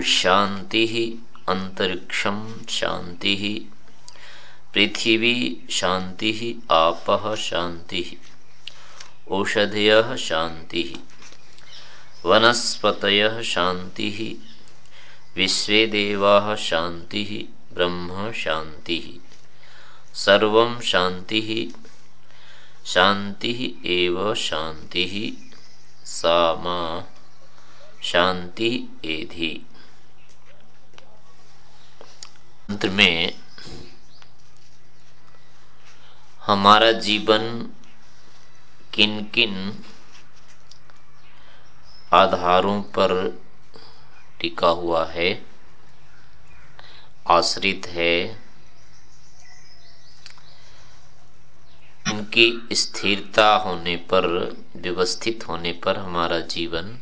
शांति अंतरिक्षम शांति पृथिवी शांति आप शांति औषधय शांति वनस्पत शांति विश्वे देवा शांति ब्रह्म शांति सर्व शांति शांति एव शांति सामा शांति एधि। अंत में हमारा जीवन किन किन आधारों पर टिका हुआ है, आश्रित है उनकी स्थिरता होने पर, व्यवस्थित होने पर हमारा जीवन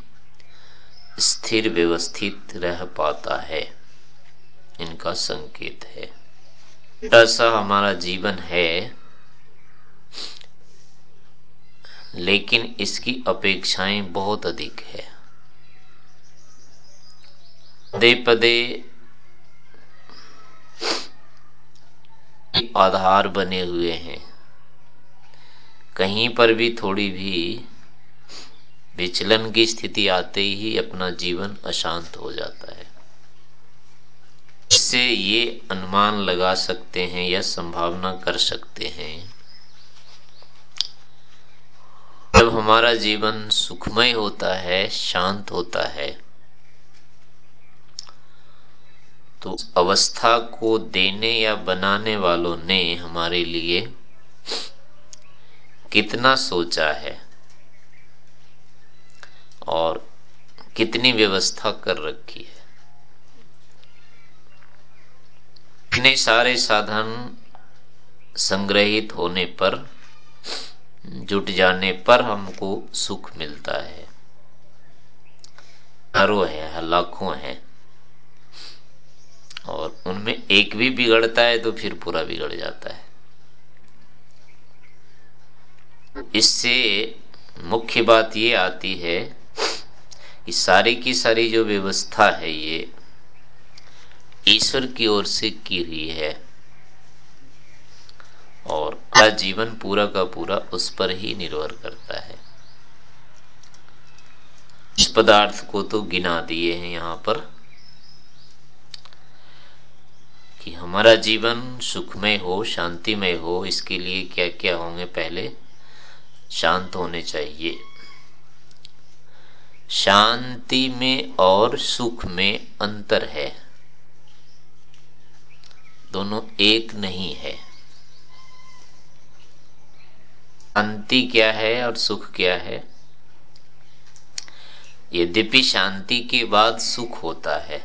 स्थिर, व्यवस्थित रह पाता है। इनका संकेत है। ऐसा हमारा जीवन है, लेकिन इसकी अपेक्षाएँ बहुत अधिक है। पदे पदे आधार बने हुए हैं। कहीं पर भी थोड़ी भी विचलन की स्थिति आते ही अपना जीवन अशांत हो जाता है। इससे ये अनुमान लगा सकते हैं या संभावना कर सकते हैं। जब हमारा जीवन सुखमय होता है, शांत होता है तो अवस्था को देने या बनाने वालों ने हमारे लिए कितना सोचा है और कितनी व्यवस्था कर रखी है। इतने सारे साधन संग्रहित होने पर, जुट जाने पर हमको सुख मिलता है। हरो है, लाखों है, और उनमें एक भी बिगड़ता है तो फिर पूरा बिगड़ जाता है। इससे मुख्य बात ये आती है कि सारी की सारी जो व्यवस्था है ये ईश्वर की ओर से की हुई है। और का जीवन पूरा का पूरा उस पर ही निर्भर करता है। इस पदार्थ को तो गिना दिए हैं यहाँ पर कि हमारा जीवन सुखमय हो, शांतिमय हो, इसके लिए क्या क्या होंगे पहले? शांत होने चाहिए। शांति में और सुख में अंतर है। दोनों एक नहीं है। शांति क्या है और सुख क्या है? यद्यपि शांति के बाद सुख होता है।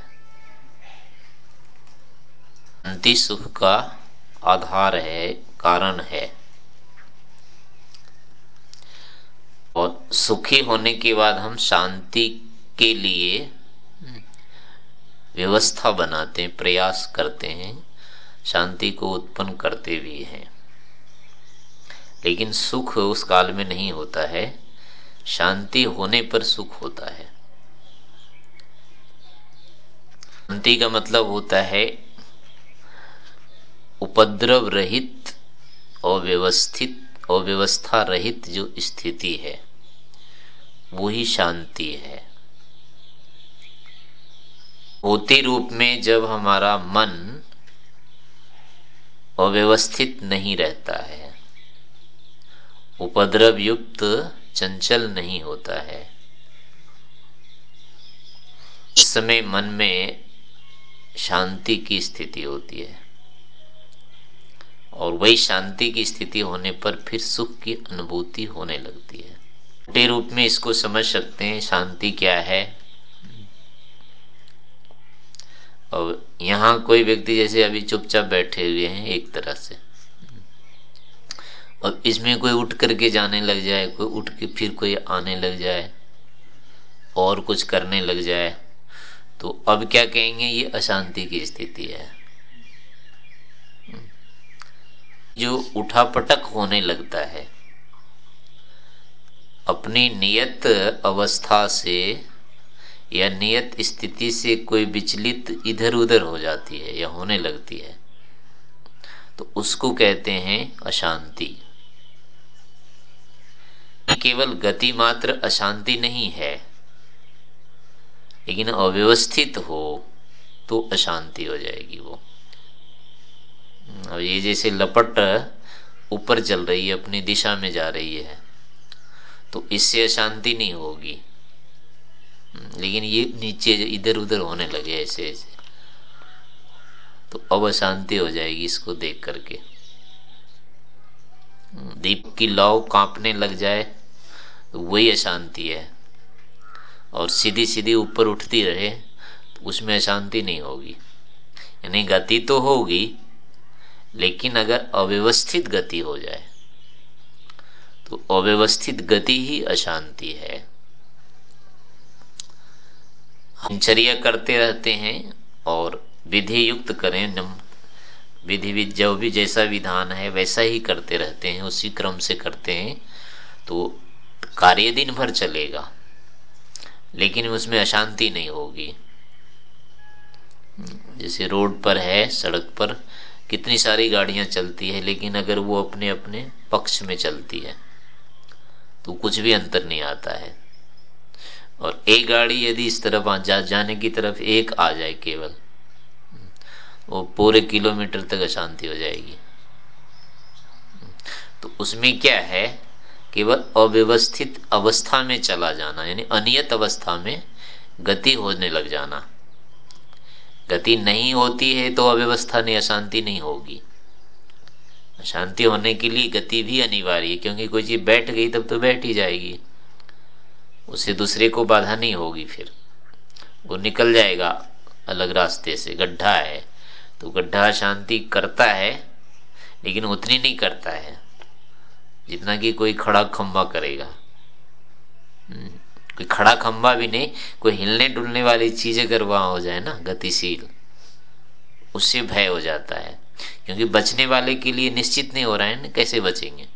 शांति सुख का आधार है, कारण है। और सुखी होने के बाद हम शांति के लिए व्यवस्था बनाते हैं, प्रयास करते हैं। शांति को उत्पन्न करते भी हैं। लेकिन सुख उस काल में नहीं होता है। शांति होने पर सुख होता है। शांति का मतलब होता है उपद्रव रहित और व्यवस्थित और व्यवस्था रहित जो स्थिति है, वो ही शांति है। होती रूप में जब हमारा मन अव्यवस्थित नहीं रहता है। उपद्रव युक्त चंचल नहीं होता है। इस समय मन में शांति की स्थिति होती है। और वही शांति की स्थिति होने पर फिर सुख की अनुभूति होने लगती है। छोटे रूप में इसको समझ सकते हैं, शांति क्या है? और यहाँ कोई व्यक्ति जैसे अभी चुपचाप बैठे हुए हैं एक तरह से। और इसमें कोई उठ करके जाने लग जाए, कोई उठ के फिर कोई आने लग जाए और कुछ करने लग जाए तो अब क्या कहेंगे, ये अशांति की स्थिति है। जो उठापटक होने लगता है, अपनी नियत अवस्था से या नियत स्थिति से कोई विचलित इधर उधर हो जाती है या होने लगती है तो उसको कहते हैं अशांति। केवल गति मात्र अशांति नहीं है, लेकिन अव्यवस्थित हो तो अशांति हो जाएगी वो। अब ये जैसे लपट ऊपर चल रही है, अपनी दिशा में जा रही है तो इससे अशांति नहीं होगी। लेकिन ये नीचे इधर उधर होने लगे ऐसे ऐसे। तो अब अशांति हो जाएगी इसको देख करके। दीप की लौ कांपने लग जाए तो वही अशांति है। और सीधी सीधी ऊपर उठती रहे तो उसमें अशांति नहीं होगी। यानी गति तो होगी, लेकिन अगर अव्यवस्थित गति हो जाए तो अव्यवस्थित गति ही अशांति है। दिनचर्या करते रहते हैं और विधि युक्त करें विधि जो भी जैसा विधान है, वैसा ही करते रहते हैं, उसी क्रम से करते हैं तो कार्य दिन भर चलेगा। लेकिन उसमें अशांति नहीं होगी। जैसे रोड पर है, सड़क पर, कितनी सारी गाड़ियाँ चलती है, लेकिन अगर वो अपने अपने पक्ष में चलती है तो कुछ भी अंतर नहीं आता है। और एक गाड़ी यदि इस तरफ़ जा, जाने की तरफ़ एक आ जाए केवल वो पूरे किलोमीटर तक अशांति हो जाएगी। तो उसमें क्या है? केवल अव्यवस्थित अवस्था में चला जाना यानी अनियत अवस्था में गति होने लग जाना। गति नहीं होती है तो अव्यवस्था नहीं अशांति नहीं होगी। अशांति होने के लिए गति भी अनिवार्य है क्योंकि कोई चीज़ बैठ गई तब तो बैठ ही जाएगी। उससे दूसरे को बाधा नहीं होगी फिर। वो निकल जाएगा अलग रास्ते से। गड्ढा है तो गड्ढा शांति करता है लेकिन उतनी नहीं करता है जितना कि कोई खड़ा खंबा करेगा। हम्म, कोई खड़ा खंबा भी नहीं कोई हिलने डुलने वाली चीज़ अगर वहाँ हो जाए ना गतिशील उससे भय हो जाता है क्योंकि बचने वाले के लिए निश्चित नहीं हो रहा है ना कैसे बचेंगे?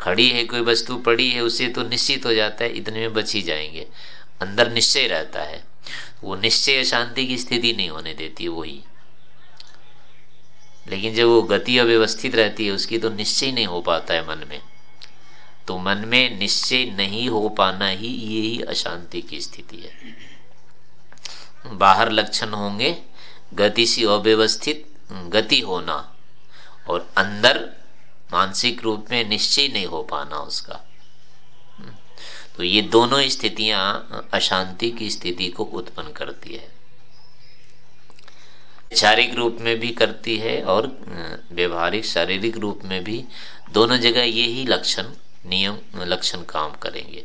खड़ी है, कोई वस्तु पड़ी है, उसे तो निश्चित हो जाता है, इतने में बच ही जाएँगे। अंदर निश्चय रहता है। वो निश्चय शांति की स्थिति नहीं होने देती, वही। लेकिन जब वो गति अव्यवस्थित रहती है, उसकी तो निश्चय नहीं हो पाता है मन में। तो मन में निश्चय नहीं हो पाना ही यही अशांति की स्थिति है। बाहर लक्षण होंगे, गति से अव्यवस्थित, गति होना, और अंदर मानसिक रूप में निश्चय नहीं हो पाना उसका। तो ये दोनों स्थितियाँ अशांति की स्थिति को उत्पन्न करती है। शारीरिक रूप में भी करती है और व्यवहारिक शारीरिक रूप में भी दोनों जगह ये ही लक्षण, नियम, लक्षण काम करेंगे।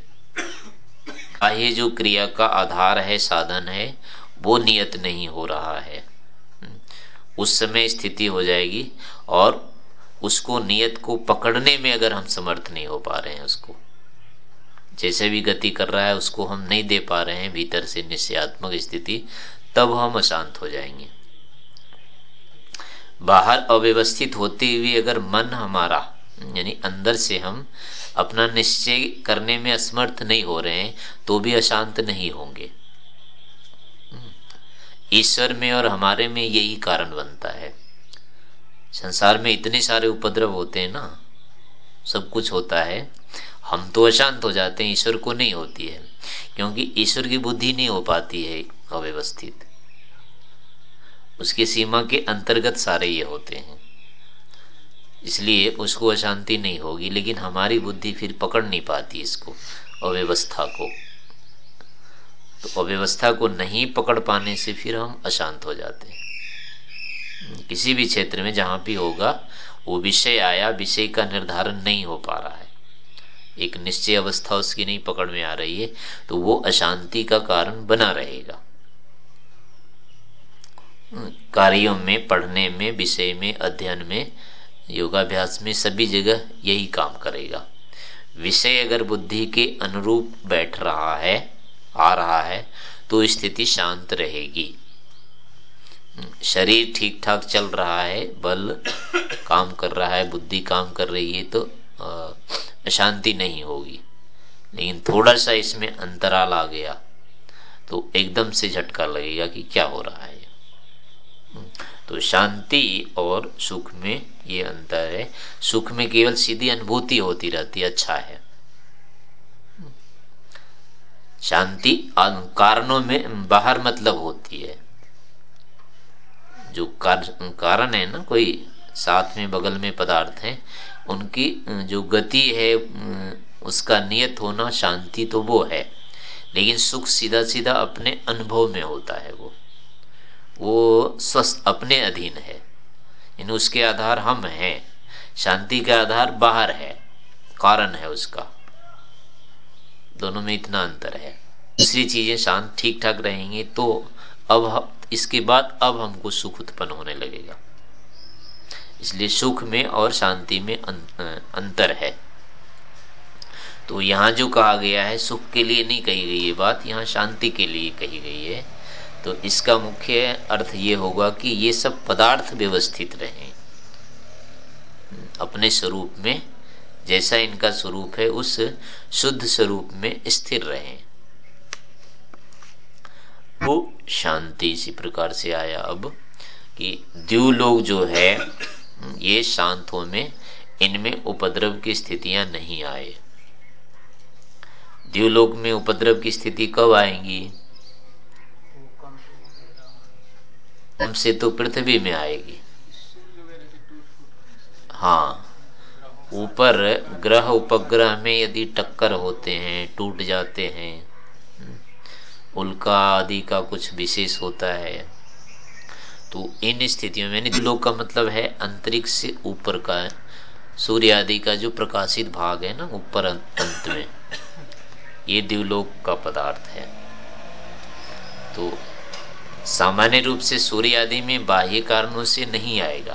बाह्य जो क्रिया का आधार है, साधन है, वो नियत नहीं हो रहा है। उस समय स्थिति हो जाएगी और उसको नियत को पकड़ने में अगर हम समर्थ नहीं हो पा रहे हैं उसको, जैसे भी गति कर रहा है उसको हम नहीं दे पा रहे हैं, भीतर से निश्चयात्मक स्थिति, तब हम अशांत हो जाएँगे। बाहर अव्यवस्थित होते हुए अगर मन हमारा, यानी अंदर से हम अपना निश्चय करने में असमर्थ नहीं हो रहे हैं तो भी अशांत नहीं होंगे। ईश्वर में और हमारे में यही कारण बनता है। संसार में इतने सारे उपद्रव होते हैं ना, सब कुछ होता है। हम तो अशांत हो जाते हैं, ईश्वर को नहीं होती है, क्योंकि ईश्वर की बुद्धि नहीं हो पाती है अव्यवस्थित। उसकी सीमा के अंतर्गत सारे ये होते हैं। इसलिए उसको अशांति नहीं होगी, लेकिन हमारी बुद्धि फिर पकड़ नहीं पाती इसको, अव्यवस्था को। तो अव्यवस्था को नहीं पकड़ पाने से फिर हम अशांत हो जाते हैं। किसी भी क्षेत्र में जहाँ भी होगा, वो विषय आया, विषय का निर्धारण नहीं हो पा रहा है। एक निश्चय अवस्था उसकी नहीं पकड़ में आ रही है तो वो अशांति का कारण बना रहेगा। कार्यों में, पढ़ने में, विषय में, अध्ययन में, योगाभ्यास में सभी जगह यही काम करेगा। विषय अगर बुद्धि के अनुरूप बैठ रहा है, आ रहा है तो स्थिति शांत रहेगी। शरीर ठीक ठाक चल रहा है, बल काम कर रहा है, बुद्धि काम कर रही है तो अशांति नहीं होगी। लेकिन थोड़ा सा इसमें अंतराल आ गया तो एकदम से झटका लगेगा कि क्या हो रहा है। तो शांति और सुख में ये अंतर है। सुख में केवल सीधी अनुभूति होती रहती अच्छा है। शांति कारणों में बाहर मतलब होती है। जो कारण है ना, कोई साथ में, बगल में पदार्थ है, उनकी, जो गति है उसका नियत होना, शांति तो वो है। लेकिन सुख सीधा सीधा अपने अनुभव में होता है वो। वो स्वस्थ अपने अधीन है। इन उसके आधार हम हैं। शांति का आधार बाहर है। कारण है उसका। दोनों में इतना अंतर है। दूसरी चीज़ें शांत ठीक ठाक रहेंगी तो अब इसके बाद अब हमको सुख उत्पन्न होने लगेगा। इसलिए सुख में और शांति में अं-, अंतर है। तो यहाँ जो कहा गया है सुख के लिए नहीं कही गई ये बात यहाँ शांति के लिए कही गई है। तो इसका मुख्य अर्थ ये होगा कि ये सब पदार्थ व्यवस्थित रहे। अपने स्वरूप में जैसा इनका स्वरूप है उस शुद्ध स्वरूप में स्थिर रहे। वो शांति इसी प्रकार से आया अब कि द्यूलोक जो है, ये शांत हो में, इनमें उपद्रव की स्थितियाँ नहीं आए। द्यूलोक में उपद्रव की स्थिति कब आएँगी? हमसे तो पृथ्वी में आएगी। हाँ ऊपर ग्रह उपग्रह में यदि टक्कर होते हैं, टूट जाते हैं उल्का आदि का कुछ विशेष होता है। तो इन स्थितियों में द्विलोक का मतलब है अंतरिक्ष से ऊपर का सूर्य आदि का जो प्रकाशित भाग है ना, ऊपर अंत में, ये द्विलोक का पदार्थ है। तो सामान्य रूप से सूर्य आदि में बाह्य कारणों से नहीं आएगा।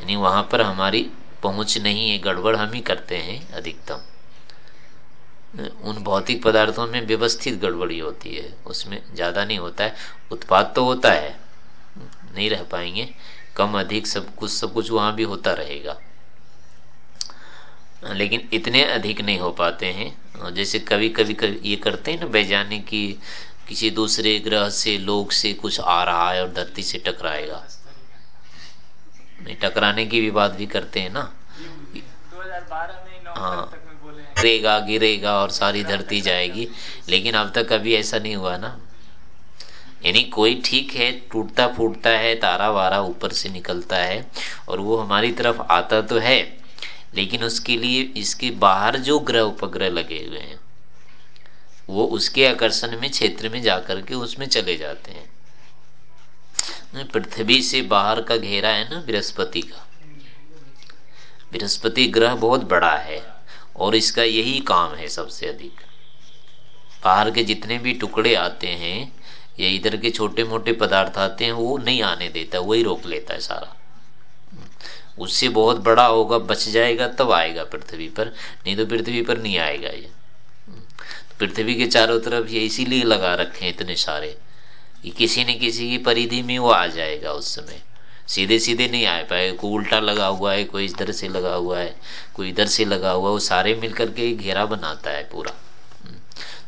यानी वहाँ पर हमारी पहुँच नहीं है, गड़बड़ हम ही करते हैं अधिकतम। उन भौतिक पदार्थों में व्यवस्थित गड़बड़ी होती है। उसमें ज़्यादा नहीं होता है। उत्पाद तो होता है। नहीं रह पाएँगे। कम अधिक सब कुछ सब कुछ वहाँ भी होता रहेगा। लेकिन इतने अधिक नहीं हो पाते हैं। जैसे कभी कभी कभी ये करते हैं ना वैज्ञानिक की किसी दूसरे ग्रह से लोग से कुछ आ रहा है और धरती से टकराएगा। नहीं टकराने की भी बात भी करते हैं ना। 2012 में हाँ। गिरेगा गिरेगा और सारी धरती जाएगी। लेकिन अब तक कभी ऐसा नहीं हुआ ना। यानी कोई ठीक है, टूटता फूटता है, तारा वारा ऊपर से निकलता है और वो हमारी तरफ़ आता तो है, लेकिन उसके लिए इसके बाहर जो ग्रह उपग्रह लगे हुए हैं, वो उसके आकर्षण में, क्षेत्र में जाकर के उसमें चले जाते हैं। पृथ्वी से बाहर का घेरा है ना, बृहस्पति का। बृहस्पति ग्रह बहुत बड़ा है। और इसका यही काम है सबसे अधिक। बाहर के जितने भी टुकड़े आते हैं, या इधर के छोटे मोटे पदार्थ आते हैं, वो नहीं आने देता, वही रोक लेता है सारा। उससे बहुत बड़ा होगा, बच जाएगा, तब आएगा पृथ्वी पर, नहीं तो पृथ्वी पर नहीं आएगा ये। पृथ्वी के चारों तरफ़ ये इसीलिए लगा रखे हैं इतने सारे, कि किसी न किसी की परिधि में वो आ जाएगा उस समय। सीधे सीधे नहीं आ पाए कोई उल्टा लगा हुआ है, कोई इधर से लगा हुआ है, कोई इधर से लगा हुआ है, वो सारे मिलकर के घेरा बनाता है पूरा हम्म।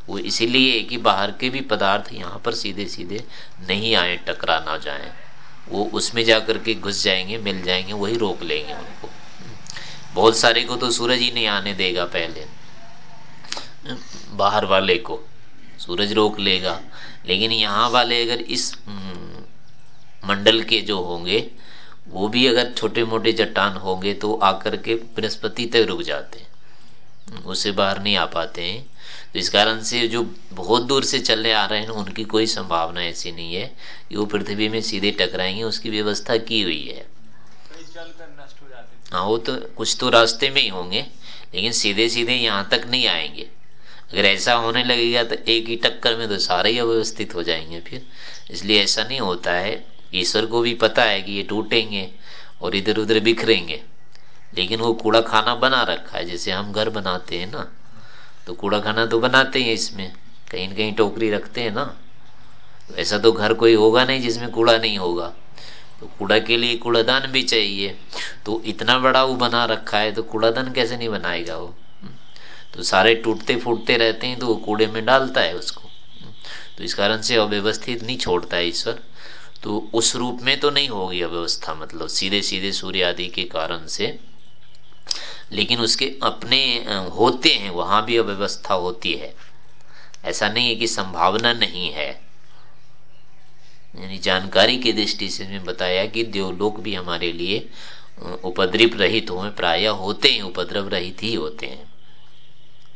वो इसीलिए कि बाहर के भी पदार्थ यहाँ पर सीधे सीधे नहीं आए, टकरा ना जाए वो उसमें जाकर के घुस जाएँगे, मिल जाएँगे, वही रोक लेंगे उनको हम्म। बहुत सारे को तो सूरज ही नहीं आने देगा पहले हम्म। बाहर वाले को सूरज रोक लेगा लेकिन यहाँ वाले अगर इस मंडल के जो होंगे, वो भी अगर छोटे मोटे चट्टान होंगे तो आकर के बृहस्पति तक रुक जाते हैं। उससे बाहर नहीं आ पाते हैं। तो इस कारण से जो बहुत दूर से चलने आ रहे हैं, उनकी कोई संभावना ऐसी नहीं है कि वो पृथ्वी में सीधे टकराएँगे, उसकी व्यवस्था की हुई है। हाँ वो तो कुछ तो रास्ते में ही होंगे, लेकिन सीधे सीधे यहाँ तक नहीं आएँगे। अगर ऐसा होने लगेगा तो एक ही टक्कर में तो सारे ही अव्यवस्थित हो जाएँगे फिर। इसलिए ऐसा नहीं होता है ईश्वर को भी पता है कि ये टूटेंगे और इधर उधर बिखरेंगे। लेकिन वो कूड़ा खाना बना रखा है, जैसे हम घर बनाते हैं ना तो कूड़ा खाना तो बनाते हैं इसमें। कहीं ना कहीं टोकरी रखते हैं ना। ऐसा तो घर कोई होगा नहीं जिसमें कूड़ा नहीं होगा। तो कूड़ा के लिए कूड़ादान भी चाहिए। तो इतना बड़ा वो बना रखा है तो कूड़ादान कैसे नहीं बनाएगा वो? तो सारे टूटते फूटते रहते हैं तो वो कूड़े में डालता है उसको। तो इस कारण से अव्यवस्थित नहीं छोड़ता है ईश्वर। तो उस रूप में तो नहीं होगी अव्यवस्था मतलब सीधे सीधे सूर्य आदि के कारण से। लेकिन उसके अपने होते हैं, वहाँ भी अव्यवस्था होती है। ऐसा नहीं है कि संभावना नहीं है। यानी जानकारी की दृष्टि से मैं बताया कि देवलोक भी हमारे लिए उपद्रव रहित हो, प्राय होते हैं, उपद्रव रहित ही होते हैं।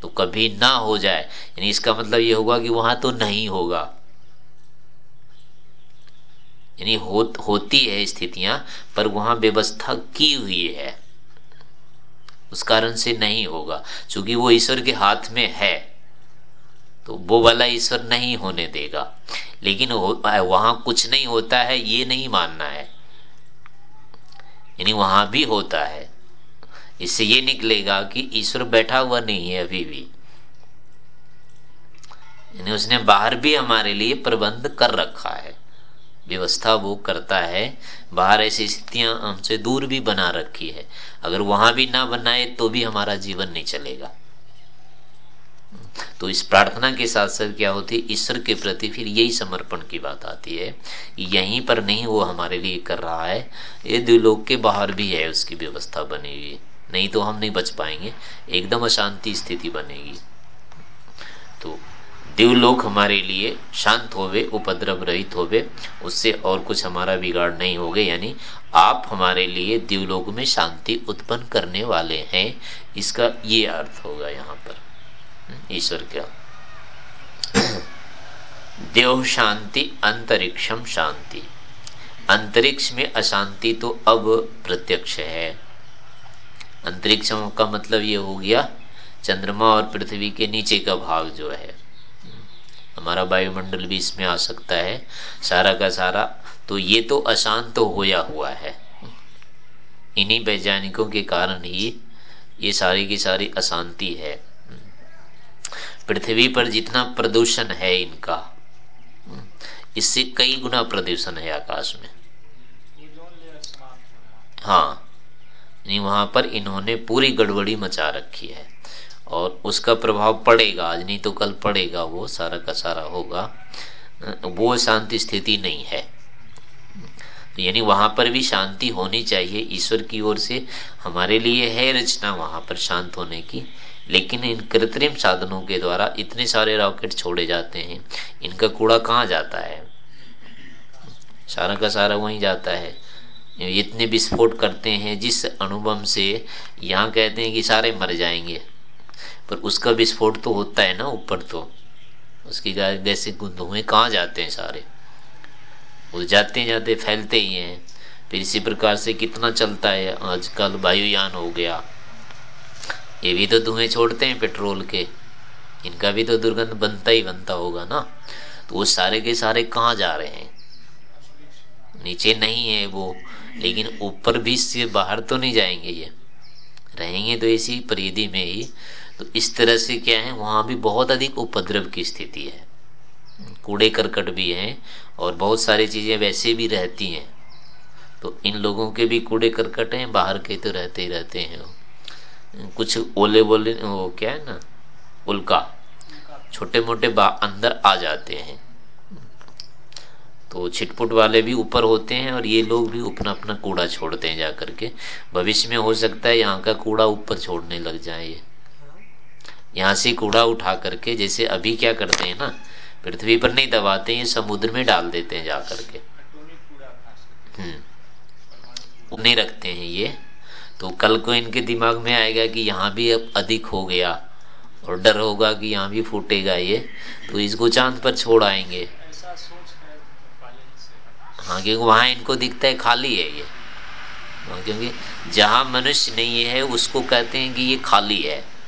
तो कभी ना हो जाए। यानी इसका मतलब ये होगा कि वहाँ तो नहीं होगा। यानी हो, होती है स्थितियाँ पर वहाँ व्यवस्था की हुई है। उस कारण से नहीं होगा क्योंकि वो ईश्वर के हाथ में है। तो वो वाला ईश्वर नहीं होने देगा। लेकिन वहाँ कुछ नहीं होता है ये नहीं मानना है। यानी वहाँ भी होता है। इससे ये निकलेगा कि ईश्वर बैठा हुआ नहीं है अभी भी। यानी उसने बाहर भी हमारे लिए प्रबंध कर रखा है। व्यवस्था वो करता है, बाहर ऐसी स्थितियाँ हमसे दूर भी बना रखी है। अगर वहाँ भी ना बनाए तो भी हमारा जीवन नहीं चलेगा। तो इस प्रार्थना के साथ साथ क्या होती है, ईश्वर के प्रति फिर यही समर्पण की बात आती है यहीं पर नहीं वो हमारे लिए कर रहा है, ये द्विलोक के बाहर भी है उसकी व्यवस्था बनी हुई। नहीं तो हम नहीं बच पाएँगे, एकदम अशांति स्थिति बनेगी। तो देवलोक हमारे लिए शांत होवे, उपद्रव रहित होवे, उससे और कुछ हमारा बिगाड़ नहीं होगे, यानी आप हमारे लिए देवलोक में शांति उत्पन्न करने वाले हैं। इसका ये अर्थ होगा यहाँ पर। ईश्वर क्या? देव शांति, अंतरिक्षम शांति। अंतरिक्ष में अशांति तो अब प्रत्यक्ष है। अंतरिक्ष का मतलब ये हो गया, चंद्रमा और पृथ्वी के नीचे का भाग जो है। हमारा वायुमंडल भी इसमें आ सकता है, सारा का सारा। तो ये तो अशांत तो होया हुआ है। इन्हीं वैज्ञानिकों के कारण ही ये सारी की सारी अशांति है। पृथ्वी पर जितना प्रदूषण है इनका, इससे कई गुना प्रदूषण है आकाश में। हाँ वहाँ पर इन्होंने पूरी गड़बड़ी मचा रखी है। और उसका प्रभाव पड़ेगा, आज नहीं तो कल पड़ेगा वो, सारा का सारा होगा। वो शांति स्थिति नहीं है। यानी वहाँ पर भी शांति होनी चाहिए, ईश्वर की ओर से हमारे लिए है रचना वहाँ पर शांत होने की। लेकिन इन कृत्रिम साधनों के द्वारा इतने सारे रॉकेट छोड़े जाते हैं, इनका कूड़ा कहाँ जाता है? सारा का सारा वहीं जाता है। इतने विस्फोट करते हैं, जिस अनुभव से यहाँ कहते हैं कि सारे मर जाएँगे। पर उसका विस्फोट तो होता है ना ऊपर तो। उसकी जैसे धुएँ कहाँ जाते हैं सारे? वो जाते जाते फैलते ही हैं। फिर इसी प्रकार से कितना चलता है आजकल वायुयान हो गया। ये भी तो धुएँ छोड़ते हैं पेट्रोल के। इनका भी तो दुर्गंध बनता ही बनता होगा ना। तो वो सारे के सारे कहाँ जा रहे हैं? नीचे नहीं है वो, लेकिन ऊपर भी से बाहर तो नहीं जाएँगे ये। रहेंगे तो इसी परिधि में ही। तो इस तरह से क्या है, वहाँ भी बहुत अधिक उपद्रव की स्थिति है। कूड़े करकट भी हैं और बहुत सारी चीज़ें वैसे भी रहती हैं। तो इन लोगों के भी कूड़े करकट हैं, बाहर के तो रहते ही रहते हैं। कुछ ओले बोले वो क्या है ना, उल्का छोटे मोटे अंदर आ जाते हैं। तो छिटपुट वाले भी ऊपर होते हैं और ये लोग भी अपना अपना कूड़ा छोड़ते हैं जाकर के। भविष्य में हो सकता है यहाँ का कूड़ा ऊपर छोड़ने लग जाए। ये यहाँ से कूड़ा उठा करके जैसे अभी क्या करते हैं ना पृथ्वी पर नहीं दबाते हैं समुद्र में डाल देते हैं जा करके। हम्म। नहीं रखते हैं ये। तो कल को इनके दिमाग में आएगा कि यहाँ भी अब अधिक हो गया और डर होगा कि यहाँ भी फूटेगा ये। तो इसको चाँद पर छोड़ आएँगे। हाँ क्योंकि वहाँ इनको दिखता है खाली है ये। हाँ, क्योंकि जहाँ मनुष्य नहीं है उसको कहते हैं कि ये खाली है।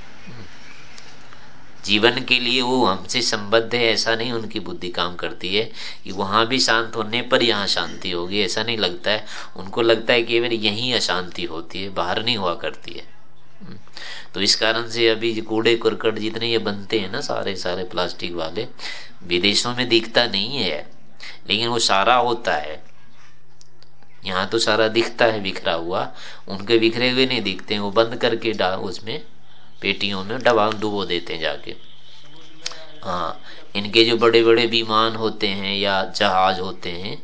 जीवन के लिए वो हमसे संबद्ध है, ऐसा नहीं उनकी बुद्धि काम करती है कि वहाँ भी शांत होने पर यहाँ शांति होगी, ऐसा नहीं लगता है। उनको लगता है कि केवल यही अशांति होती है, बाहर नहीं हुआ करती है। तो इस कारण से अभी कूड़े करकट जितने ये बनते हैं ना, सारे सारे प्लास्टिक वाले, विदेशों में दिखता नहीं है। लेकिन वो सारा होता है। यहाँ तो सारा दिखता है, बिखरा हुआ। उनके बिखरे हुए नहीं दिखते वो बंद करके डाल, उसमें पेटियों में डबा डुबो देते हैं जाके। हाँ इनके जो बड़े बड़े विमान होते हैं या जहाज़ होते हैं,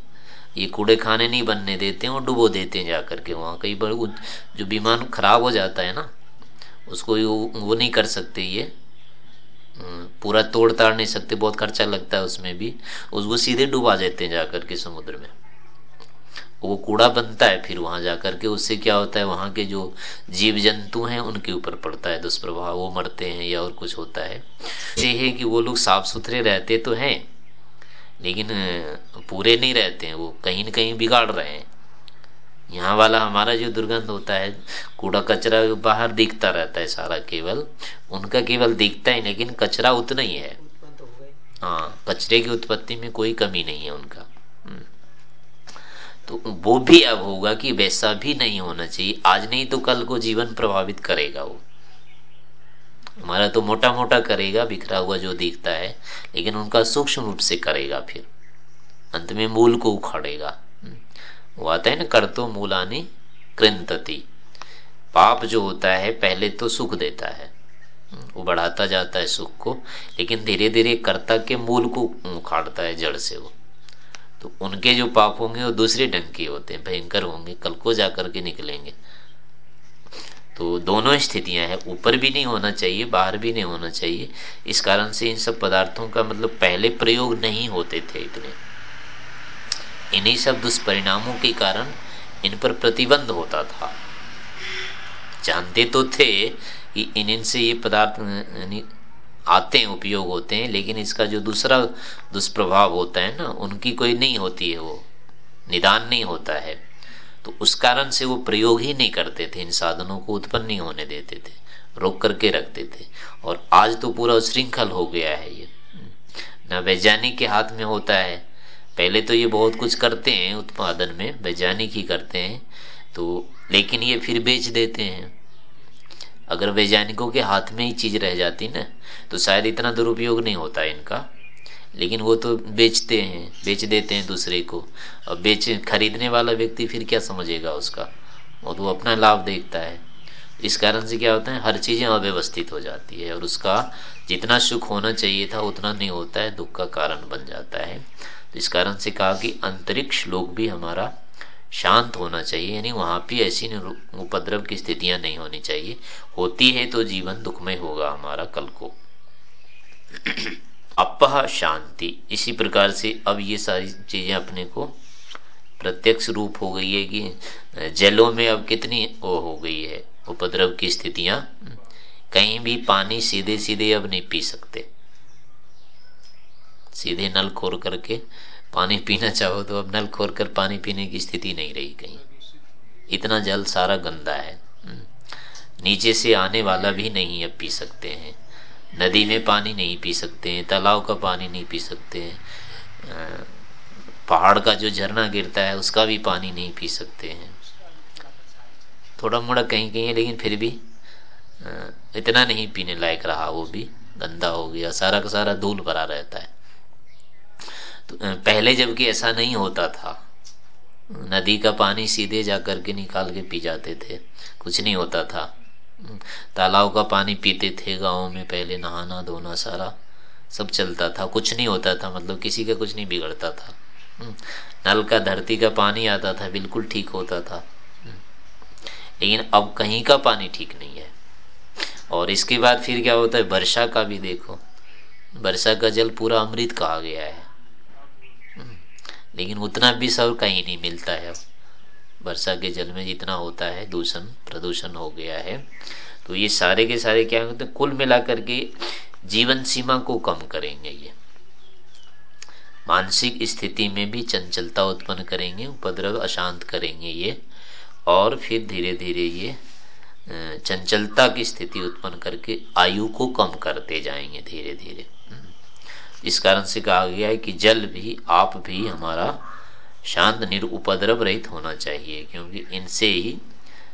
ये कूड़े खाने नहीं बनने देते हैं और डुबो देते हैं जाकर के वहाँ। कई बार जो विमान खराब हो जाता है ना, उसको वो नहीं कर सकते ये। पूरा तोड़ ताड़ नहीं सकते, बहुत खर्चा लगता है उसमें भी। उसको सीधे डुबा देते हैं जाकर के समुद्र में। वो कूड़ा बनता है फिर वहाँ जाकर के उससे क्या होता है वहाँ के जो जीव जंतु हैं उनके ऊपर पड़ता है दुष्प्रभाव वो मरते हैं या और कुछ होता है। ये है कि वो लोग साफ़ सुथरे रहते तो हैं लेकिन पूरे नहीं रहते हैं वो कहीं न कहीं बिगाड़ रहे हैं। यहाँ वाला हमारा जो दुर्गंध होता है कूड़ा कचरा बाहर दिखता रहता है सारा केवल उनका केवल दिखता ही लेकिन कचरा उतना ही है। हाँ कचरे की उत्पत्ति में कोई कमी नहीं है उनका। हम्म। तो वो भी अब होगा कि वैसा भी नहीं होना चाहिए। आज नहीं तो कल को जीवन प्रभावित करेगा वो। हमारा तो मोटा मोटा करेगा, बिखरा हुआ जो दिखता है, लेकिन उनका सूक्ष्म रूप से करेगा फिर। अंत में मूल को उखाड़ेगा। वो आता है ना कर तो मूलानी कृंतति पाप जो होता है, पहले तो सुख देता है। वो बढ़ाता जाता है सुख को, लेकिन धीरे धीरे कर्ता के मूल को उखाड़ता है जड़ से वो। तो उनके जो पाप होंगे वो दूसरे ढंग के होते हैं, भयंकर होंगे कल को जाकर के निकलेंगे। तो दोनों स्थितियाँ हैं, ऊपर भी नहीं होना चाहिए, बाहर भी नहीं होना चाहिए। इस कारण से इन सब पदार्थों का मतलब पहले प्रयोग नहीं होते थे इतने। इन्हीं सब दुष्परिणामों के कारण इन पर प्रतिबंध होता था। जानते तो थे कि इन इनसे ये पदार्थ आते हैं, उपयोग होते हैं, लेकिन इसका जो दूसरा दुष्प्रभाव होता है ना, उनकी कोई नहीं होती है वो, निदान नहीं होता है। तो उस कारण से वो प्रयोग ही नहीं करते थे, इन साधनों को उत्पन्न नहीं होने देते थे, रोक करके रखते थे। और आज तो पूरा श्रृंखल हो गया है ये। न वैज्ञानिक के हाथ में होता है। पहले तो ये बहुत कुछ करते हैं उत्पादन में, वैज्ञानिक ही करते हैं तो लेकिन ये फिर बेच देते हैं। अगर वैज्ञानिकों के हाथ में ही चीज़ रह जाती ना तो शायद इतना दुरुपयोग नहीं होता इनका। लेकिन वो तो बेचते हैं, बेच देते हैं दूसरे को। और बेच, खरीदने वाला व्यक्ति फिर क्या समझेगा उसका? और वो अपना लाभ देखता है। इस कारण से क्या होता है, हर चीज़ें अव्यवस्थित हो जाती है। और उसका जितना सुख होना चाहिए था, उतना नहीं होता है, दुख का कारण बन जाता है। तो इस कारण से कहा कि अंतरिक्ष लोग भी हमारा शांत होना चाहिए, यानी वहाँ भी ऐसी उपद्रव की स्थितियाँ नहीं होनी चाहिए। होती है तो जीवन दुखमय होगा हमारा कल को। अपह शांति। इसी प्रकार से अब ये सारी चीज़ें अपने को प्रत्यक्ष रूप हो गई है कि, जलों में अब कितनी वो हो गई है, उपद्रव की स्थितियाँ। कहीं भी पानी सीधे सीधे अब नहीं पी सकते। सीधे नल खोल करके पानी पीना चाहो तो अब नल खोल कर पानी पीने की स्थिति नहीं रही कहीं। इतना जल सारा गंदा है। हम्म। नीचे से आने वाला भी नहीं अब पी सकते हैं। नदी में पानी नहीं पी सकते हैं, तालाब का पानी नहीं पी सकते हैं। पहाड़ का जो झरना गिरता है, उसका भी पानी नहीं पी सकते हैं। थोड़ा मोड़ा कहीं कहीं है, लेकिन फिर भी इतना नहीं पीने लायक रहा वो भी। गंदा हो गया, सारा का सारा धूल भरा रहता है। पहले जबकि ऐसा नहीं होता था। नदी का पानी सीधे जाकर के निकाल के पी जाते थे। कुछ नहीं होता था। तालाब का पानी पीते थे, गाँव में पहले नहाना, धोना सारा सब चलता था। कुछ नहीं होता था मतलब किसी का कुछ नहीं बिगड़ता था। नल का, धरती का पानी आता था, बिल्कुल ठीक होता था। लेकिन अब कहीं का पानी ठीक नहीं है। और इसके बाद फिर क्या होता है? वर्षा का भी देखो। वर्षा का जल पूरा अमृत कहा गया है। लेकिन उतना भी सब कहीं नहीं मिलता है। वर्षा के जल में जितना होता है, दूषण, प्रदूषण हो गया है। तो ये सारे के सारे क्या होते हैं, कुल मिलाकर के जीवन सीमा को कम करेंगे ये। मानसिक स्थिति में भी चंचलता उत्पन्न करेंगे, उपद्रव अशांत करेंगे ये, और फिर धीरे धीरे ये चंचलता की स्थिति उत्पन्न करके आयु को कम करते जाएँगे धीरे धीरे इस कारण से कहा गया है कि जल भी, आप भी हमारा शांत, निरुपद्रव रहित होना चाहिए, क्योंकि इनसे ही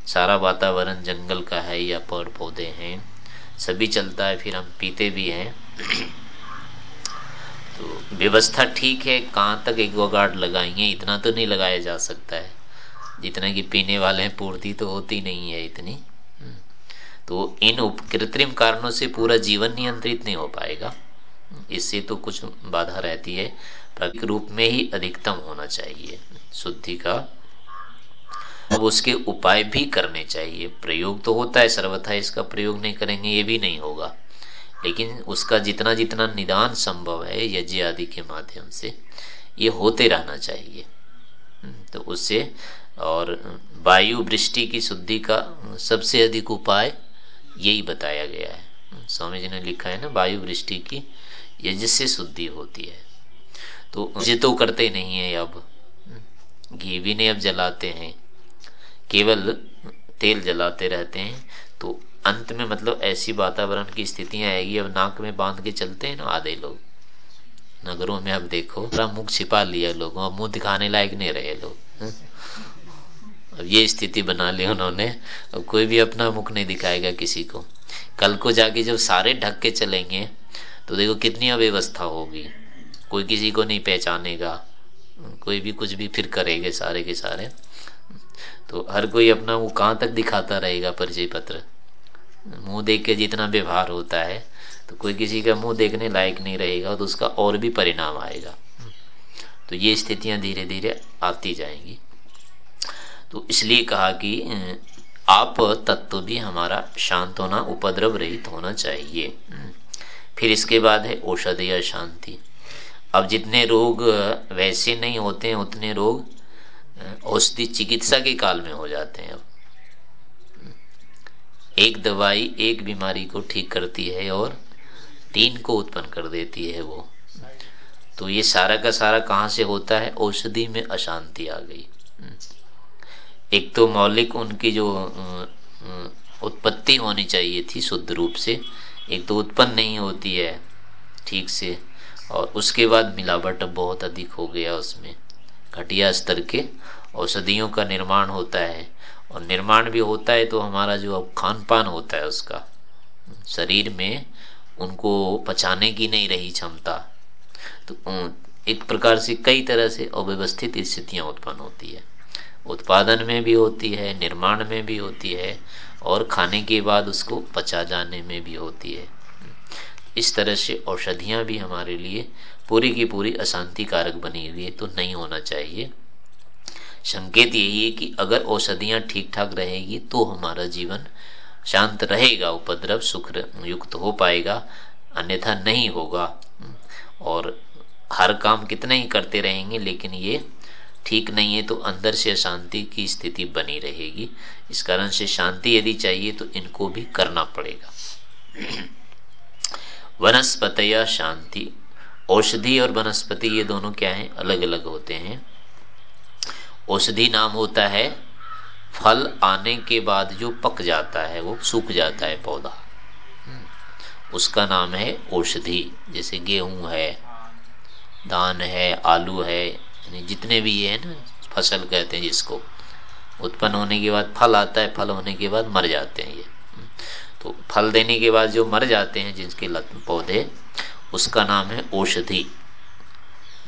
सारा वातावरण जंगल का है या पेड़ पौधे हैं। सभी चलता है, फिर हम पीते भी हैं। तो व्यवस्था ठीक है, कहाँ तक एक गार्ड लगाएँगे, इतना तो नहीं लगाया जा सकता है। जितना कि पीने वाले हैं, पूर्ति तो होती नहीं है इतनी। तो इन कृत्रिम कारणों से पूरा जीवन नियंत्रित नहीं हो पाएगा। इससे तो कुछ बाधा रहती है प्राकृतिक रूप में ही अधिकतम होना चाहिए शुद्धि का। अब उसके उपाय भी करने चाहिए। प्रयोग तो होता है, सर्वथा इसका प्रयोग नहीं करेंगे, ये भी नहीं होगा। लेकिन उसका जितना जितना निदान संभव है, यज्ञ आदि के माध्यम से, ये होते रहना चाहिए। तो उससे और वायु वृष्टि की शुद्धि का सबसे अधिक उपाय यही बताया गया है। स्वामी जी ने लिखा है ना, वायु वृष्टि की यज्ञ से शुद्धि होती है। तो ये तो करते नहीं है अब। घी भी नहीं अब जलाते हैं। केवल तेल जलाते रहते हैं। तो अंत में मतलब ऐसी वातावरण की स्थितियाँ आएगी, अब नाक में बाँध के चलते हैं ना आधे लोग। नगरों में अब देखो, पूरा मुख छिपा लिया लोगों, अब मुँह दिखाने लायक नहीं रहे लोग। अब ये स्थिति बना ली उन्होंने। अब कोई भी अपना मुख नहीं दिखाएगा किसी को। कल को जाके जब सारे ढक के चलेंगे तो देखो कितनी अव्यवस्था होगी। कोई किसी को नहीं पहचानेगा। कोई भी कुछ भी फिर करेंगे सारे के सारे। तो हर कोई अपना वो कहाँ तक दिखाता रहेगा परिचय पत्र? मुँह देख के जितना व्यवहार होता है तो कोई किसी का मुँह देखने लायक नहीं रहेगा तो उसका और भी परिणाम आएगा। तो ये स्थितियाँ धीरे धीरे आती जाएँगी। तो इसलिए कहा कि आप तत्व भी हमारा शांत होना, उपद्रव रहित होना चाहिए। फिर इसके बाद है औषधीय शांति। अब जितने रोग वैसे नहीं होते हैं, उतने रोग औषधि चिकित्सा के काल में हो जाते हैं। अब एक दवाई एक बीमारी को ठीक करती है और तीन को उत्पन्न कर देती है वो। तो ये सारा का सारा कहाँ से होता है? औषधि में अशांति आ गई। एक तो मौलिक उनकी जो उत्पत्ति होनी चाहिए थी शुद्ध रूप से एक तो उत्पन्न नहीं होती है, ठीक से, और उसके बाद मिलावट बहुत अधिक हो गया उसमें। घटिया स्तर के औषधियों का निर्माण होता है, और निर्माण भी होता है तो हमारा जो अब खान पान होता है उसका, शरीर में उनको पचाने की नहीं रही क्षमता। तो एक प्रकार से कई तरह से अव्यवस्थित स्थितियाँ उत्पन्न होती है। उत्पादन में भी होती है, निर्माण में भी होती है और खाने के बाद उसको पचा जाने में भी होती है। इस तरह से औषधियाँ भी हमारे लिए पूरी की पूरी अशांति कारक बनी हुई है तो नहीं होना चाहिए। संकेत यही है कि अगर औषधियाँ ठीक ठाक रहेगी तो हमारा जीवन शांत रहेगा, उपद्रव सुख युक्त हो पाएगा, अन्यथा नहीं होगा। और हर काम कितने ही करते रहेंगे, लेकिन ये ठीक नहीं है तो अंदर से अशांति की स्थिति बनी रहेगी। इस कारण से शांति यदि चाहिए तो इनको भी करना पड़ेगा। वनस्पत शांति। औषधि और वनस्पति ये दोनों क्या हैं? अलग अलग होते हैं। औषधि नाम होता है, फल आने के बाद जो पक जाता है, वो सूख जाता है पौधा। उसका नाम है औषधि। जैसे गेहूँ है, धान है, आलू है यानी जितने भी ये है ना, फ़सल कहते हैं जिसको, उत्पन्न होने के बाद फल आता है, फल होने के बाद मर जाते हैं ये। तो फल देने के बाद जो मर जाते हैं जिसके पौधे, उसका नाम है औषधि।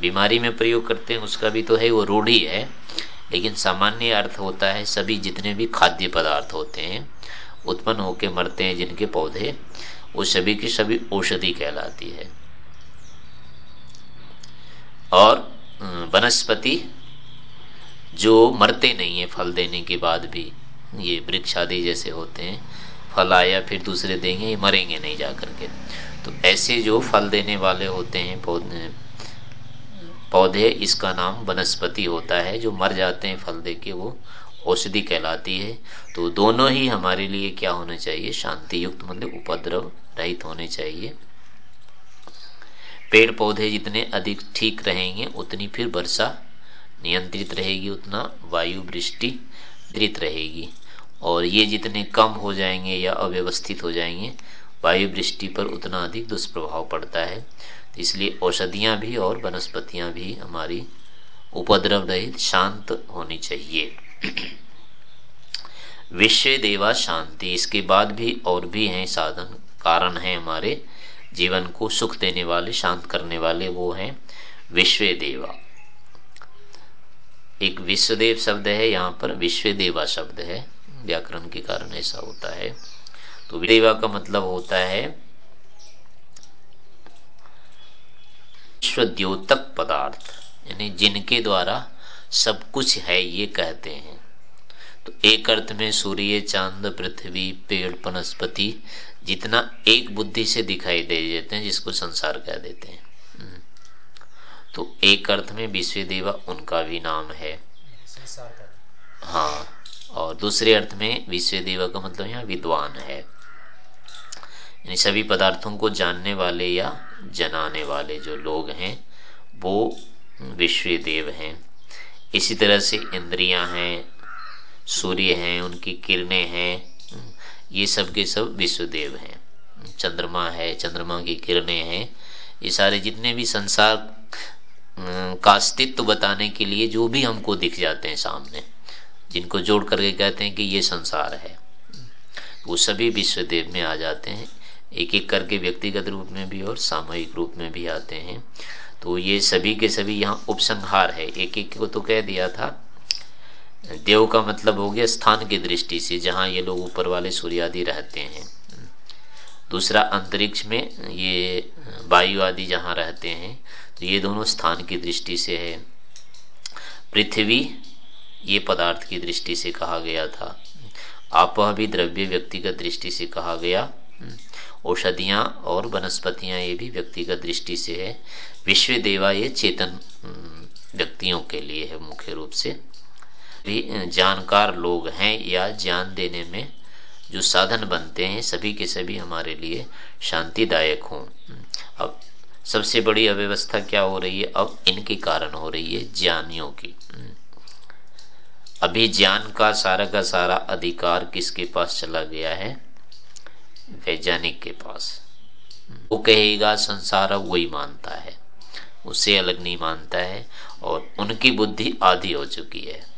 बीमारी में प्रयोग करते हैं, उसका भी तो है, वो रूढ़ी है। लेकिन सामान्य अर्थ होता है, सभी जितने भी खाद्य पदार्थ होते हैं, उत्पन्न होकर मरते हैं जिनके पौधे, वो सभी की सभी औषधि कहलाती है। और वनस्पति, जो मरते नहीं है, फल देने के बाद भी, ये वृक्ष आदि जैसे होते हैं, फल आया, फिर दूसरे देंगे, ये मरेंगे नहीं जा करके तो ऐसे जो फल देने वाले होते हैं, पौधे पौधे, इसका नाम वनस्पति होता है, जो मर जाते हैं, फल दे के वो औषधि कहलाती है। तो दोनों ही हमारे लिए क्या होने चाहिए? शांति युक्त मतलब उपद्रव रहित होने चाहिए। पेड़ पौधे जितने अधिक ठीक रहेंगे, उतनी फिर वर्षा नियंत्रित रहेगी, उतना वायु वृष्टि नियंत्रित रहेगी। और ये जितने कम हो जाएँगे या अव्यवस्थित हो जाएँगे, वायु वृष्टि पर उतना अधिक दुष्प्रभाव पड़ता है। इसलिए औषधियाँ भी और वनस्पतियाँ भी हमारी उपद्रव रहित शांत होनी चाहिए। विश्व देवा शांति। इसके बाद भी और भी हैं साधन, कारण हैं हमारे। जीवन को सुख देने वाले, शांत करने वाले वो हैं विश्व देवा एक विश्वदेव शब्द है, यहाँ पर विश्व देवा शब्द है। व्याकरण के कारण ऐसा होता है। तो देवा का मतलब होता है विश्वद्योतक पदार्थ, यानी जिनके द्वारा सब कुछ है ये कहते हैं। तो एक अर्थ में सूर्य, चाँद, पृथ्वी, पेड़, वनस्पति जितना एक बुद्धि से दिखाई दे देते हैं जिसको संसार कह देते हैं। हम्म। तो एक अर्थ में विश्व देवा उनका भी नाम है। हाँ और दूसरे अर्थ में विश्व देवा का मतलब यहाँ विद्वान है। यानी सभी पदार्थों को जानने वाले या जनाने वाले जो लोग हैं वो विश्व देव हैं। इसी तरह से इंद्रियाँ हैं सूर्य हैं उनकी किरणें हैं ये सब के सब विश्वदेव हैं। चंद्रमा है, चंद्रमा की किरणें हैं। ये सारे जितने भी संसार का अस्तित्व बताने के लिए जो भी हमको दिख जाते हैं सामने, जिनको जोड़ करके कहते हैं कि ये संसार है, वो सभी विश्वदेव में आ जाते हैं। एक एक करके व्यक्तिगत रूप में भी और सामूहिक रूप में भी आते हैं। तो ये सभी के सभी यहाँ उपसंहार है। एक एक को तो कह दिया था देव का मतलब हो गया स्थान की दृष्टि से, जहाँ ये लोग ऊपर वाले सूर्य आदि रहते हैं। दूसरा, अंतरिक्ष में ये वायु आदि जहाँ रहते हैं तो ये दोनों स्थान की दृष्टि से है। पृथ्वी, ये पदार्थ की दृष्टि से कहा गया था। आप भी द्रव्य व्यक्तिगत दृष्टि से कहा गया। औषधियाँ और वनस्पतियाँ ये भी व्यक्तिगत दृष्टि से है। विश्व देवा ये चेतन व्यक्तियों के लिए है मुख्य रूप से। भी जानकार लोग हैं या ज्ञान देने में जो साधन बनते हैं, सभी के सभी हमारे लिए शांतिदायक हों। अब सबसे बड़ी अव्यवस्था क्या हो रही है? अब इनके कारण हो रही है ज्ञानियों की। अभी ज्ञान का सारा का सारा अधिकार किसके पास चला गया है? वैज्ञानिक के पास। वो कहेगा, संसार अब वही मानता है। उससे अलग नहीं मानता है और उनकी बुद्धि आधी हो चुकी है।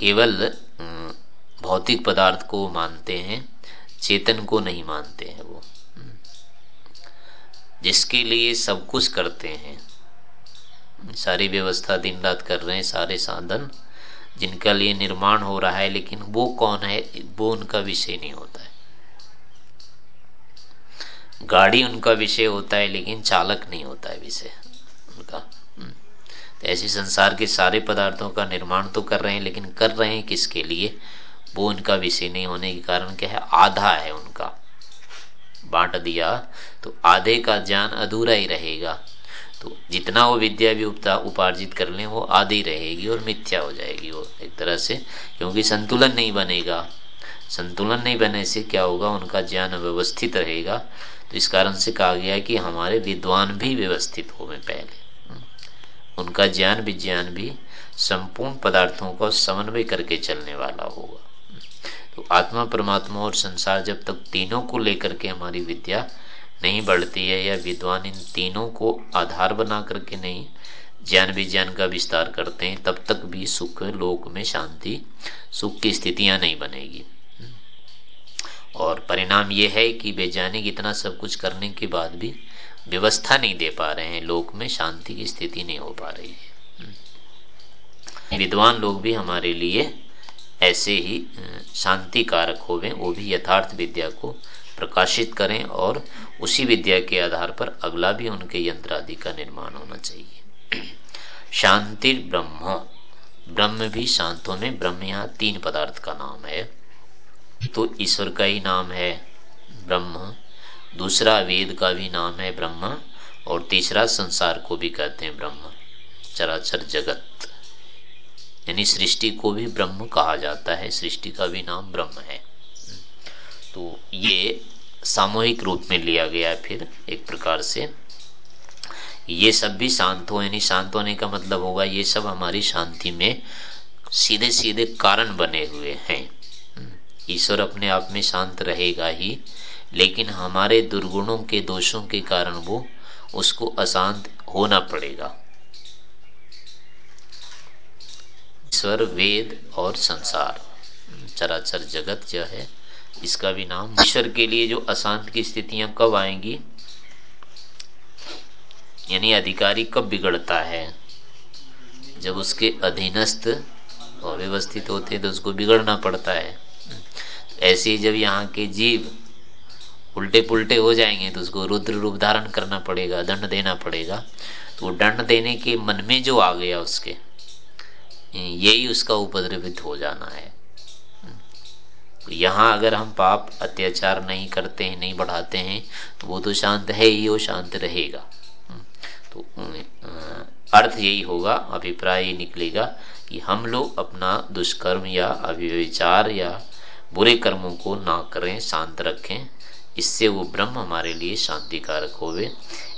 केवल भौतिक पदार्थ को मानते हैं, चेतन को नहीं मानते हैं वो। जिसके लिए सब कुछ करते हैं। सारी व्यवस्था दिन रात कर रहे हैं, सारे साधन, जिनका लिए निर्माण हो रहा है, लेकिन वो कौन है, वो उनका विषय नहीं होता है। गाड़ी उनका विषय होता है, लेकिन चालक नहीं होता है विषय उनका। ऐसे संसार के सारे पदार्थों का निर्माण तो कर रहे हैं, लेकिन कर रहे हैं किसके लिए? वो उनका विषय नहीं होने के कारण क्या है? आधा है उनका। बांट दिया तो आधे का ज्ञान अधूरा ही रहेगा। तो जितना वो विद्या भी उपार्जित कर लें, वो आधी रहेगी और मिथ्या हो जाएगी वो एक तरह से, क्योंकि संतुलन नहीं बनेगा। संतुलन नहीं बनने से क्या होगा? उनका ज्ञान अव्यवस्थित रहेगा। तो इस कारण से कहा गया कि हमारे विद्वान भी व्यवस्थित हो पहले। उनका ज्ञान विज्ञान भी संपूर्ण पदार्थों को समन्वय करके चलने वाला होगा। तो आत्मा, परमात्मा और संसार जब तक तीनों को लेकर के हमारी विद्या नहीं बढ़ती है या विद्वान इन तीनों को आधार बना करके नहीं ज्ञान विज्ञान का विस्तार करते हैं, तब तक भी सुख, लोक में शांति, सुख की स्थितियाँ नहीं बनेगी। और परिणाम ये है कि वैज्ञानिक इतना सब कुछ करने के बाद भी व्यवस्था नहीं दे पा रहे हैं। लोक में शांति की स्थिति नहीं हो पा रही है। हम्म। विद्वान लोग भी हमारे लिए ऐसे ही शांति कारक होवे, वो भी यथार्थ विद्या को प्रकाशित करें और उसी विद्या के आधार पर अगला भी उनके यंत्र आदि का निर्माण होना चाहिए। शांति ब्रह्म। ब्रह्म भी शांतों में, ब्रह्म यहाँ तीन पदार्थ का नाम है। तो ईश्वर का ही नाम है ब्रह्म। दूसरा वेद का भी नाम है ब्रह्म, और तीसरा संसार को भी कहते हैं ब्रह्म, चराचर जगत। यानी सृष्टि को भी ब्रह्म कहा जाता है, सृष्टि का भी नाम ब्रह्म है। तो ये सामूहिक रूप में लिया गया है फिर एक प्रकार से। ये सब भी शांत हो, यानी शांत होने का मतलब होगा ये सब हमारी शांति में सीधे सीधे कारण बने हुए हैं। ईश्वर अपने आप में शांत रहेगा ही। लेकिन हमारे दुर्गुणों के दोषों के कारण वो उसको अशांत होना पड़ेगा। ईश्वर, वेद और संसार। चराचर जगत जो है, इसका भी नाम ईश्वर के लिए जो अशांत की स्थितियाँ कब आएँगी? यानी अधिकारी कब बिगड़ता है? जब उसके अधीनस्थ अव्यवस्थित होते हैं तो उसको बिगड़ना पड़ता है। ऐसे जब यहाँ के जीव उल्टे पुल्टे हो जाएँगे तो उसको रुद्र रूप धारण करना पड़ेगा, दंड देना पड़ेगा। तो दंड देने के मन में जो आ गया उसके, यही उसका उपद्रवित हो जाना है। तो यहाँ अगर हम पाप अत्याचार नहीं करते हैं, नहीं बढ़ाते हैं तो वो तो शांत है ही वो शांत रहेगा। तो अर्थ यही होगा, अभिप्राय ये निकलेगा कि हम लोग अपना दुष्कर्म या अभिविचार या बुरे कर्मों को ना करें, शांत रखें। इससे वो ब्रह्म हमारे लिए शांतिकारक होवे।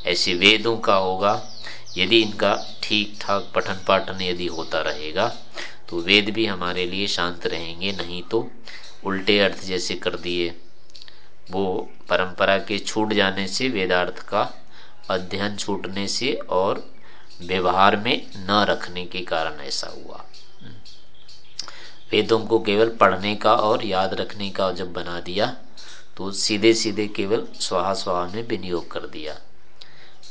ऐसे वेदों का होगा, यदि इनका ठीक ठाक पठन पाठन यदि होता रहेगा तो वेद भी हमारे लिए शांत रहेंगे, नहीं तो उल्टे अर्थ जैसे कर दिए। वो परंपरा के छूट जाने से, वेदार्थ का अध्ययन छूटने से और व्यवहार में न रखने के कारण ऐसा हुआ। वेदों को केवल पढ़ने का और याद रखने का जब बना दिया तो सीधे सीधे केवल स्वाहा स्वाहा में विनियोग कर दिया।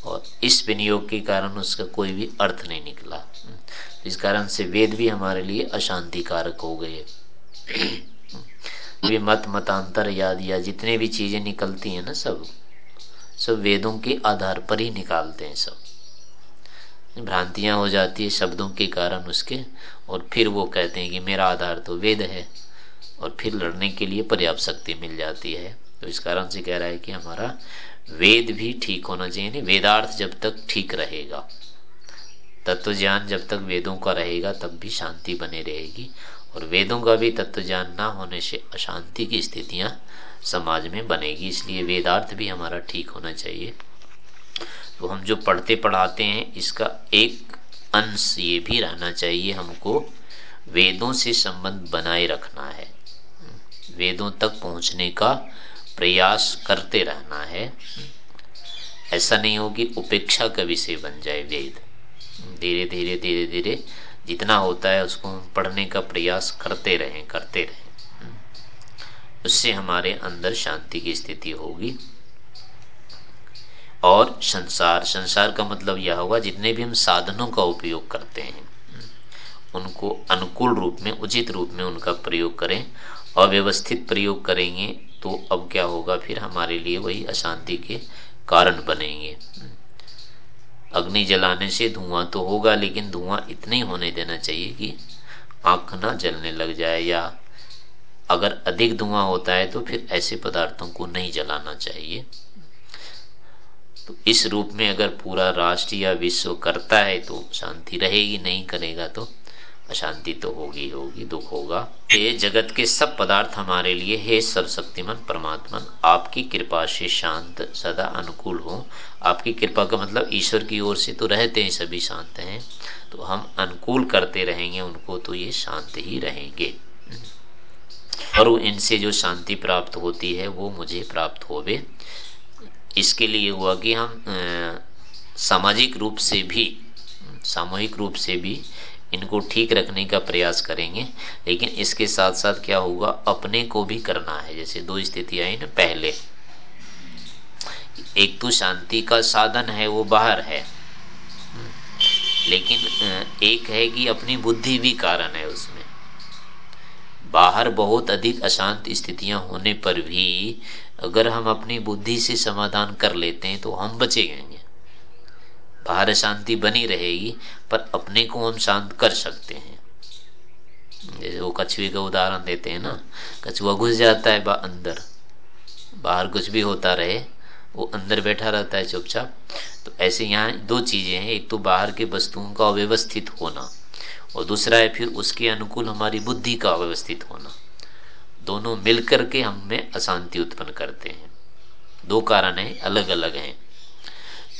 और इस विनियोग के कारण उसका कोई भी अर्थ नहीं निकला। इस कारण से वेद भी हमारे लिए अशांति कारक हो गए। भी मत मतांतर याद या जितने भी चीज़ें निकलती हैं ना सब सब वेदों के आधार पर ही निकालते हैं सब। भ्रांतियाँ हो जाती है शब्दों के कारण उसके, और फिर वो कहते हैं कि मेरा आधार तो वेद है। और फिर लड़ने के लिए पर्याप्त शक्ति मिल जाती है। तो इस कारण से कह रहा है कि हमारा वेद भी ठीक होना चाहिए नहीं वेदार्थ जब तक ठीक रहेगा तत्व ज्ञान जब तक वेदों का रहेगा, तब भी शांति बने रहेगी। और वेदों का भी तत्व ज्ञान ना होने से अशांति की स्थितियाँ समाज में बनेगी। इसलिए वेदार्थ भी हमारा ठीक होना चाहिए। तो हम जो पढ़ते पढ़ाते हैं, इसका एक अंश ये भी रहना चाहिए। हमको वेदों से संबंध बनाए रखना है। वेदों तक पहुँचने का प्रयास करते रहना है। ऐसा नहीं हो कि उपेक्षा का विषय बन जाए वेद। धीरे धीरे धीरे धीरे जितना होता है उसको पढ़ने का प्रयास करते रहें करते रहें। उससे हमारे अंदर शांति की स्थिति होगी। और संसार संसार का मतलब यह होगा जितने भी हम साधनों का उपयोग करते हैं, उनको अनुकूल रूप में, उचित रूप में उनका प्रयोग करें अव्यवस्थित प्रयोग करेंगे तो अब क्या होगा? फिर हमारे लिए वही अशांति के कारण बनेंगे। अग्नि जलाने से धुआँ तो होगा, लेकिन धुआँ इतना ही होने देना चाहिए कि आँख ना जलने लग जाए, या अगर अधिक धुआँ होता है तो फिर ऐसे पदार्थों को नहीं जलाना चाहिए। तो इस रूप में अगर पूरा राष्ट्र या विश्व करता है तो शांति रहेगी, नहीं करेगा तो अशांति तो होगी होगी, दुख होगा। ये जगत के सब पदार्थ हमारे लिए, हे सर्वशक्तिमान परमात्मा आपकी कृपा से शांत, सदा अनुकूल हो। आपकी कृपा का मतलब ईश्वर की ओर से तो रहते हैं, सभी शांत हैं। तो हम अनुकूल करते रहेंगे उनको तो ये शांत ही रहेंगे। और इनसे जो शांति प्राप्त होती है, वो मुझे प्राप्त होवे। इसके लिए हुआ कि हम सामाजिक रूप से भी, सामूहिक रूप से भी इनको ठीक रखने का प्रयास करेंगे, लेकिन इसके साथ साथ क्या होगा, अपने को भी करना है। जैसे दो स्थिति आई ना, पहले। एक तो शांति का साधन है, वो बाहर है। लेकिन एक है कि अपनी बुद्धि भी कारण है उसमें। बाहर बहुत अधिक अशांत स्थितियाँ होने पर भी, अगर हम अपनी बुद्धि से समाधान कर लेते हैं तो हम बचे गएँगे बाहर शांति बनी रहेगी, पर अपने को हम शांत कर सकते हैं। जैसे वो कछुए का उदाहरण देते हैं ना, कछुआ घुस जाता है बा अंदर, बाहर कुछ भी होता रहे, वो अंदर बैठा रहता है चुपचाप। तो ऐसे यहाँ दो चीज़ें हैं, एक तो बाहर के वस्तुओं का अव्यवस्थित होना, और दूसरा है फिर उसके अनुकूल हमारी बुद्धि का अव्यवस्थित होना। दोनों मिलकर के हम में अशांति उत्पन्न करते हैं। दो कारण है अलग अलग हैं।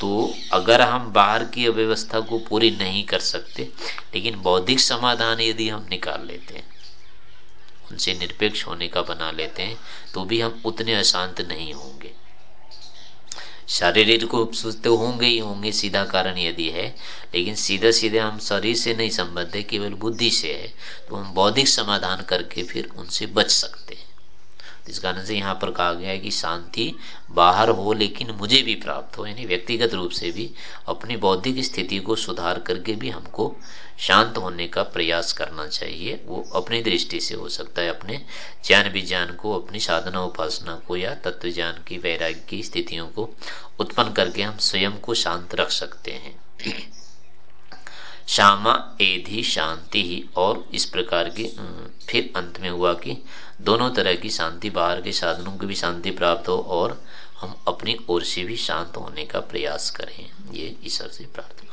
तो अगर हम बाहर की अव्यवस्था को पूरी नहीं कर सकते, लेकिन बौद्धिक समाधान यदि हम निकाल लेते हैं, उनसे निरपेक्ष होने का बना लेते हैं तो भी हम उतने अशांत नहीं होंगे। शारीरिक रूप से तो होंगे ही होंगे, सीधा कारण यदि है, लेकिन सीधा सीधे हम शरीर से नहीं संबद्ध है, केवल बुद्धि से है तो हम बौद्धिक समाधान करके फिर उनसे बच सकते हैं। इस कारण से यहाँ पर कहा गया है कि शांति बाहर हो, लेकिन मुझे भी प्राप्त हो, यानी व्यक्तिगत रूप से भी अपनी बौद्धिक स्थिति को सुधार करके भी हमको शांत होने का प्रयास करना चाहिए। वो अपनी दृष्टि से हो सकता है, अपने ज्ञान विज्ञान को, अपनी साधना उपासना को या तत्व ज्ञान की, वैराग्य की स्थितियों को उत्पन्न करके हम स्वयं को शांत रख सकते हैं। श्यामा, एधि, शांति ही। और इस प्रकार के फिर अंत में हुआ कि दोनों तरह की शांति, बाहर के साधनों की भी शांति प्राप्त हो और हम अपनी ओर से भी शांत होने का प्रयास करें। ये ईश्वर से प्रार्थना।